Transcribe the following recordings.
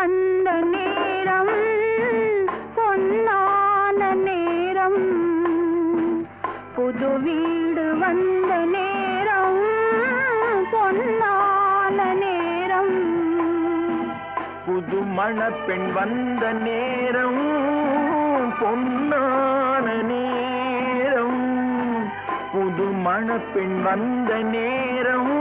வந்த நேரம் பொன்னான நேரம். புது வீடு வந்த நேரம் பொன்னான நேரம். புது மணப்பெண் வந்த நேரம் பொன்னான நேரம். புது மணப்பெண் வந்த நேரம்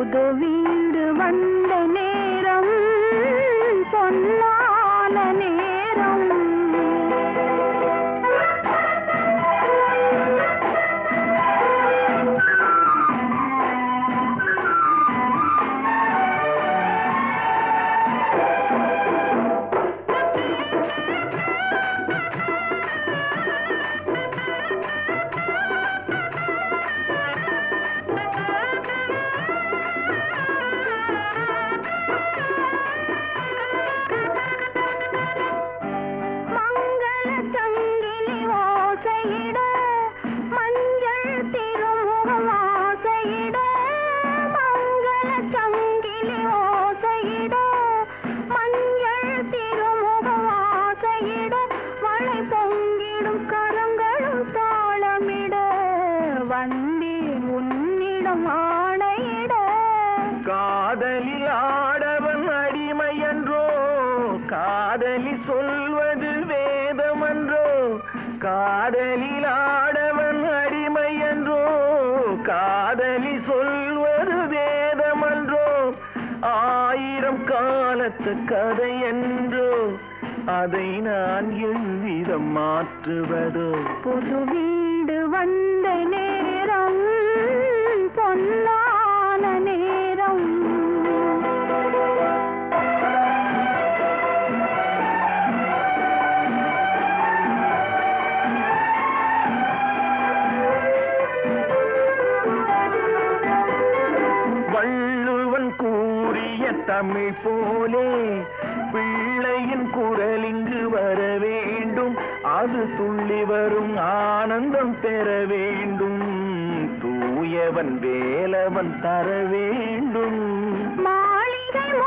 புது வீடு வந்த நேரம் பொன்னான காதலில் ஆடவன் அடிமை என்றோ காதலி சொல்வ காதலில் ஆடவன் அடிமை என்றோ காதலி சொல்வது வேதமன்றோ ஆயிரம் காலத்து கதை என்றோ அதை நான் எவ்விதம் மாற்றுவதோ? பொது வீடு வந்த நேரம் தமிழ் போலே பிள்ளையின் குரல் இங்கு வர வேண்டும். அது துள்ளி வரும் ஆனந்தம் பெற வேண்டும். தூயவன் வேலவன் தர வேண்டும். மாளிகை